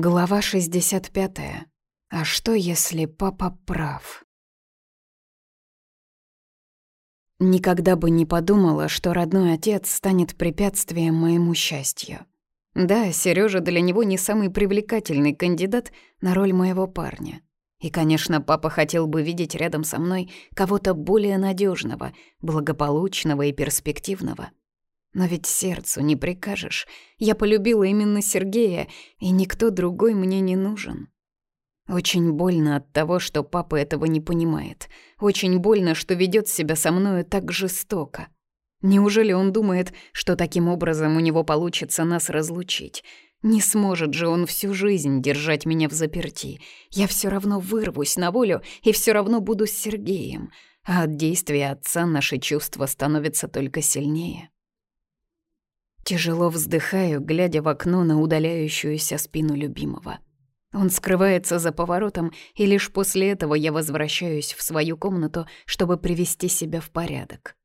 Глава 65. А что, если папа прав? Никогда бы не подумала, что родной отец станет препятствием моему счастью. Да, Сережа для него не самый привлекательный кандидат на роль моего парня. И, конечно, папа хотел бы видеть рядом со мной кого-то более надежного, благополучного и перспективного. Но ведь сердцу не прикажешь. Я полюбила именно Сергея, и никто другой мне не нужен. Очень больно от того, что папа этого не понимает. Очень больно, что ведет себя со мною так жестоко. Неужели он думает, что таким образом у него получится нас разлучить? Не сможет же он всю жизнь держать меня в заперти. Я все равно вырвусь на волю и все равно буду с Сергеем. А от действия отца наши чувства становятся только сильнее. Тяжело вздыхаю, глядя в окно на удаляющуюся спину любимого. Он скрывается за поворотом, и лишь после этого я возвращаюсь в свою комнату, чтобы привести себя в порядок.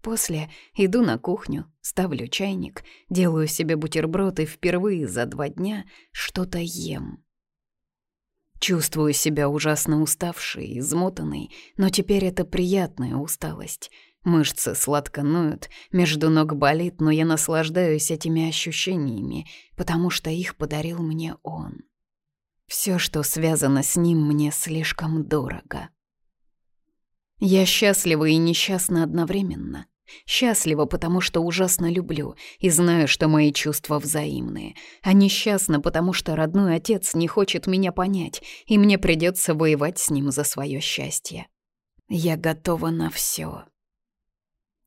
После иду на кухню, ставлю чайник, делаю себе бутерброд и впервые за два дня что-то ем. Чувствую себя ужасно уставшей, измотанной, но теперь это приятная усталость — Мышцы сладко ноют, между ног болит, но я наслаждаюсь этими ощущениями, потому что их подарил мне он. Все, что связано с ним, мне слишком дорого. Я счастлива и несчастна одновременно. Счастлива, потому что ужасно люблю и знаю, что мои чувства взаимные. А несчастна, потому что родной отец не хочет меня понять, и мне придется воевать с ним за свое счастье. Я готова на все.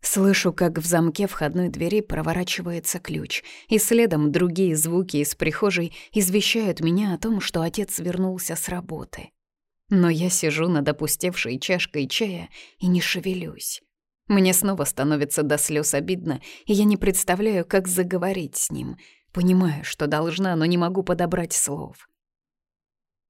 Слышу, как в замке входной двери проворачивается ключ, и следом другие звуки из прихожей извещают меня о том, что отец вернулся с работы. Но я сижу над опустевшей чашкой чая и не шевелюсь. Мне снова становится до слез обидно, и я не представляю, как заговорить с ним. Понимаю, что должна, но не могу подобрать слов.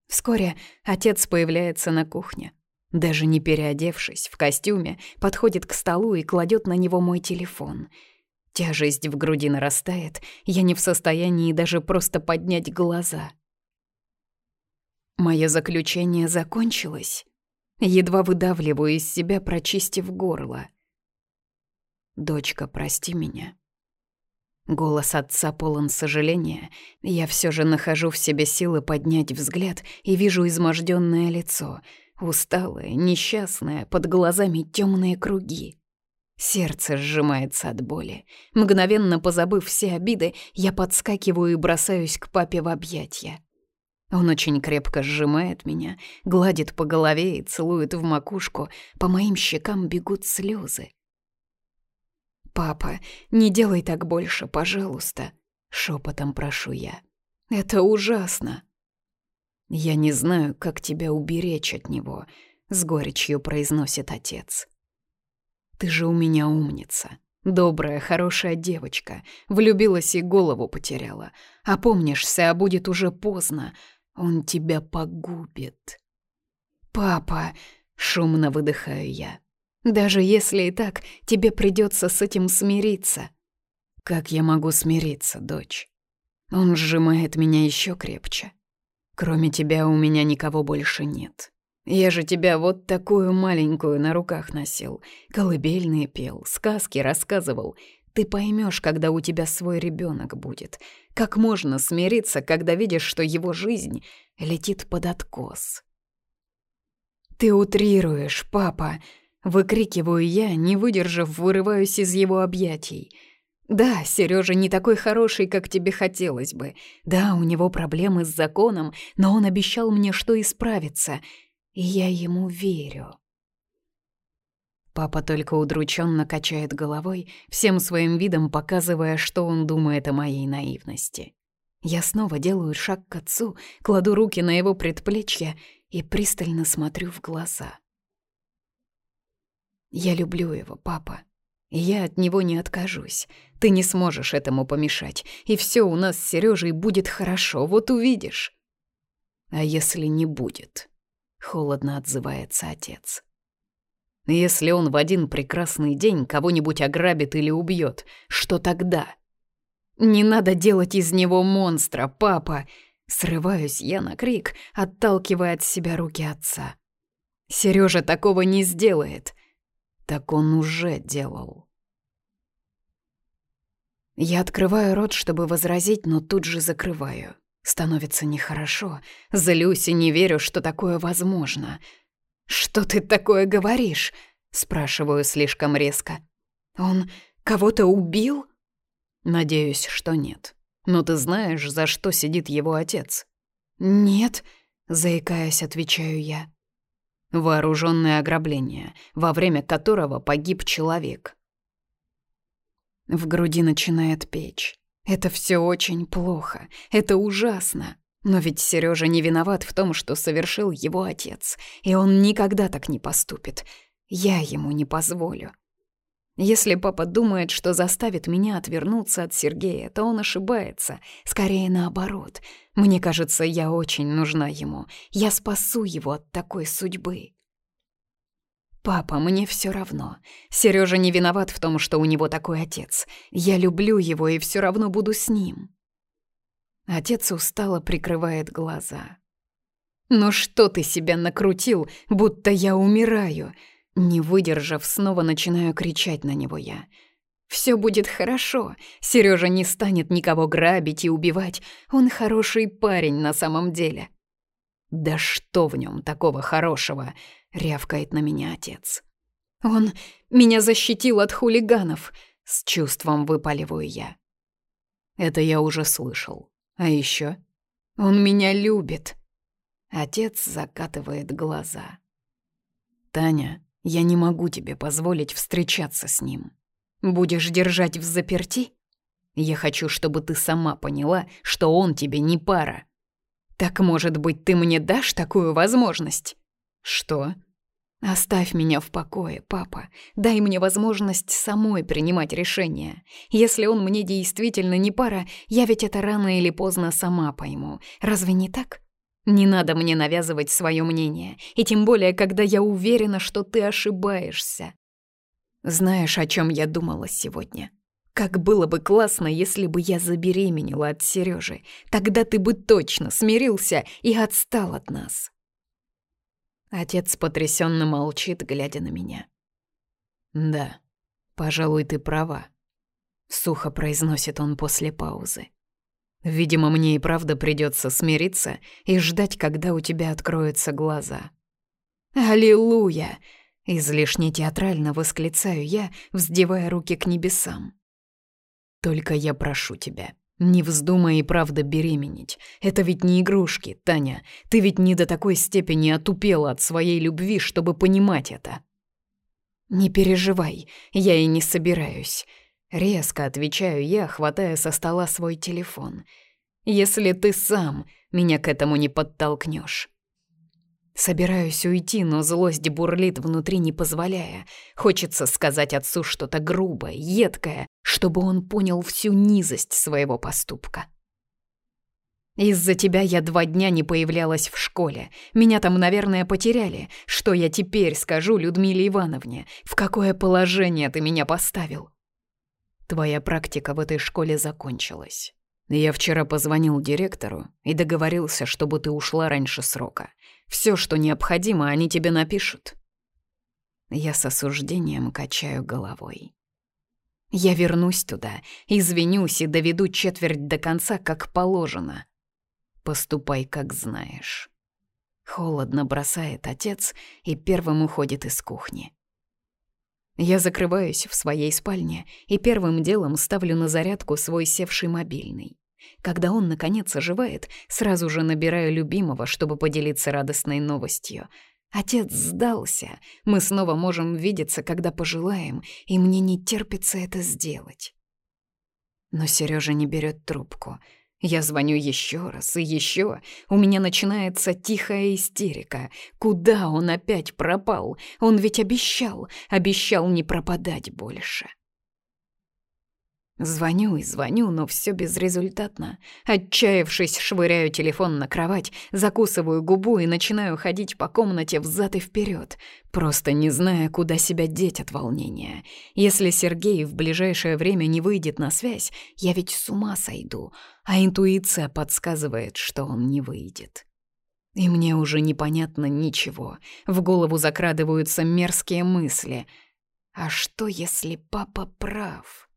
Вскоре отец появляется на кухне. Даже не переодевшись, в костюме, подходит к столу и кладет на него мой телефон. Тяжесть в груди нарастает, я не в состоянии даже просто поднять глаза. Мое заключение закончилось. Едва выдавливаю из себя, прочистив горло. «Дочка, прости меня». Голос отца полон сожаления. Я все же нахожу в себе силы поднять взгляд и вижу изможденное лицо — Усталая, несчастная, под глазами темные круги. Сердце сжимается от боли. Мгновенно позабыв все обиды, я подскакиваю и бросаюсь к папе в объятья. Он очень крепко сжимает меня, гладит по голове и целует в макушку, по моим щекам бегут слезы. «Папа, не делай так больше, пожалуйста», — шепотом прошу я. «Это ужасно». «Я не знаю, как тебя уберечь от него», — с горечью произносит отец. «Ты же у меня умница, добрая, хорошая девочка, влюбилась и голову потеряла. Опомнишься, а будет уже поздно, он тебя погубит». «Папа», — шумно выдыхаю я, — «даже если и так, тебе придется с этим смириться». «Как я могу смириться, дочь?» Он сжимает меня еще крепче. Кроме тебя у меня никого больше нет. Я же тебя вот такую маленькую на руках носил, колыбельные пел, сказки рассказывал. Ты поймешь, когда у тебя свой ребенок будет. Как можно смириться, когда видишь, что его жизнь летит под откос? Ты утрируешь, папа, выкрикиваю я, не выдержав, вырываюсь из его объятий. Да, Сережа не такой хороший, как тебе хотелось бы. Да, у него проблемы с законом, но он обещал мне, что исправится. И я ему верю. Папа только удрученно качает головой, всем своим видом показывая, что он думает о моей наивности. Я снова делаю шаг к отцу, кладу руки на его предплечье и пристально смотрю в глаза. «Я люблю его, папа», я от него не откажусь. Ты не сможешь этому помешать. И все у нас с Сережей будет хорошо, вот увидишь. А если не будет? Холодно отзывается отец. Если он в один прекрасный день кого-нибудь ограбит или убьет, что тогда? Не надо делать из него монстра, папа. Срываюсь я на крик, отталкивая от себя руки отца. Сережа такого не сделает. Так он уже делал. Я открываю рот, чтобы возразить, но тут же закрываю. Становится нехорошо. Злюсь и не верю, что такое возможно. «Что ты такое говоришь?» — спрашиваю слишком резко. «Он кого-то убил?» «Надеюсь, что нет. Но ты знаешь, за что сидит его отец?» «Нет», — заикаясь, отвечаю я. «Вооруженное ограбление, во время которого погиб человек». В груди начинает печь. Это все очень плохо, это ужасно. Но ведь Сережа не виноват в том, что совершил его отец, и он никогда так не поступит. Я ему не позволю. Если папа думает, что заставит меня отвернуться от Сергея, то он ошибается. Скорее наоборот. Мне кажется, я очень нужна ему. Я спасу его от такой судьбы. «Папа, мне все равно. Сережа не виноват в том, что у него такой отец. Я люблю его и все равно буду с ним». Отец устало прикрывает глаза. «Ну что ты себя накрутил, будто я умираю?» Не выдержав, снова начинаю кричать на него я. Все будет хорошо. Сережа не станет никого грабить и убивать. Он хороший парень на самом деле. Да что в нем такого хорошего? рявкает на меня отец. Он меня защитил от хулиганов, с чувством выпаливаю я. Это я уже слышал. А еще он меня любит. Отец закатывает глаза. Таня, я не могу тебе позволить встречаться с ним. Будешь держать в заперти? Я хочу, чтобы ты сама поняла, что он тебе не пара. Так, может быть, ты мне дашь такую возможность? Что? Оставь меня в покое, папа. Дай мне возможность самой принимать решения. Если он мне действительно не пара, я ведь это рано или поздно сама пойму. Разве не так? Не надо мне навязывать свое мнение, и тем более, когда я уверена, что ты ошибаешься. Знаешь, о чем я думала сегодня? Как было бы классно, если бы я забеременела от Сережи. Тогда ты бы точно смирился и отстал от нас. Отец потрясенно молчит, глядя на меня. Да, пожалуй, ты права. Сухо произносит он после паузы. Видимо, мне и правда придется смириться и ждать, когда у тебя откроются глаза. «Аллилуйя!» — излишне театрально восклицаю я, вздевая руки к небесам. «Только я прошу тебя, не вздумай и правда беременеть. Это ведь не игрушки, Таня. Ты ведь не до такой степени отупела от своей любви, чтобы понимать это». «Не переживай, я и не собираюсь. Резко отвечаю я, хватая со стола свой телефон. «Если ты сам меня к этому не подтолкнешь. Собираюсь уйти, но злость бурлит внутри, не позволяя. Хочется сказать отцу что-то грубое, едкое, чтобы он понял всю низость своего поступка. Из-за тебя я два дня не появлялась в школе. Меня там, наверное, потеряли. Что я теперь скажу Людмиле Ивановне? В какое положение ты меня поставил? Твоя практика в этой школе закончилась. Я вчера позвонил директору и договорился, чтобы ты ушла раньше срока. Все, что необходимо, они тебе напишут. Я с осуждением качаю головой. Я вернусь туда, извинюсь и доведу четверть до конца, как положено. Поступай, как знаешь. Холодно бросает отец и первым уходит из кухни. Я закрываюсь в своей спальне и первым делом ставлю на зарядку свой севший мобильный. Когда он, наконец, оживает, сразу же набираю любимого, чтобы поделиться радостной новостью. Отец сдался. Мы снова можем видеться, когда пожелаем, и мне не терпится это сделать. Но Сережа не берет трубку — я звоню еще раз и еще. У меня начинается тихая истерика. Куда он опять пропал? Он ведь обещал, обещал не пропадать больше. Звоню и звоню, но все безрезультатно. Отчаявшись, швыряю телефон на кровать, закусываю губу и начинаю ходить по комнате взад и вперед, просто не зная, куда себя деть от волнения. Если Сергей в ближайшее время не выйдет на связь, я ведь с ума сойду, а интуиция подсказывает, что он не выйдет. И мне уже непонятно ничего. В голову закрадываются мерзкие мысли. А что, если папа прав?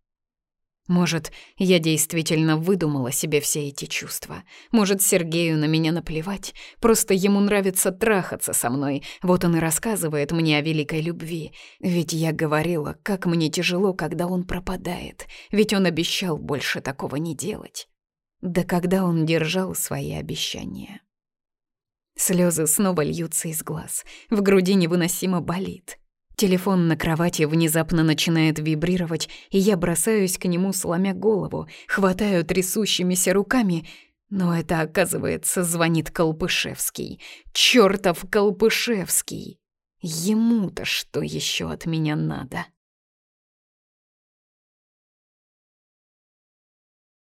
Может, я действительно выдумала себе все эти чувства. Может, Сергею на меня наплевать. Просто ему нравится трахаться со мной. Вот он и рассказывает мне о великой любви. Ведь я говорила, как мне тяжело, когда он пропадает. Ведь он обещал больше такого не делать. Да когда он держал свои обещания. Слезы снова льются из глаз. В груди невыносимо болит. Телефон на кровати внезапно начинает вибрировать, и я бросаюсь к нему, сломя голову, хватаю трясущимися руками, но это, оказывается, звонит Колпышевский. Чёртов Колпышевский! Ему-то что еще от меня надо?»